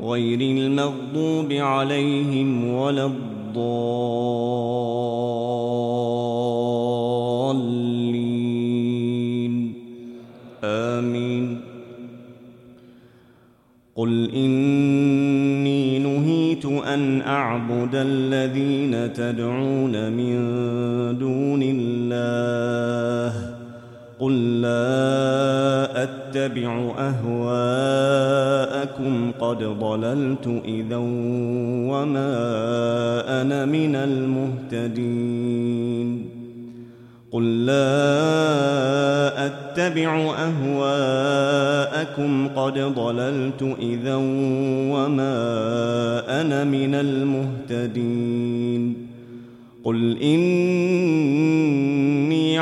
غير المغضوب عليهم ولا الضالين. آمين. قل إني نهيت أن أعبد الذين تدعون من دون الله قل لا أتبع أهواءكم قد ضللت إذا وما أنا من المهتدين. قل لا أتبع أهواءكم قد ضللت إذا وما أنا من المهتدين. قل إني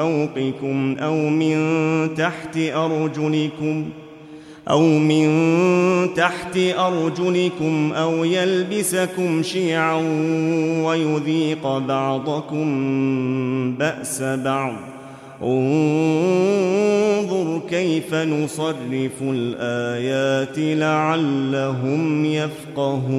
فوقكم أو من تحت أرجلكم ۖ أو من تحت أرجلكم أو يلبسكم شيعا ويذيق بعضكم بأس بعض انظر كيف نصرف الآيات لعلهم يفقهون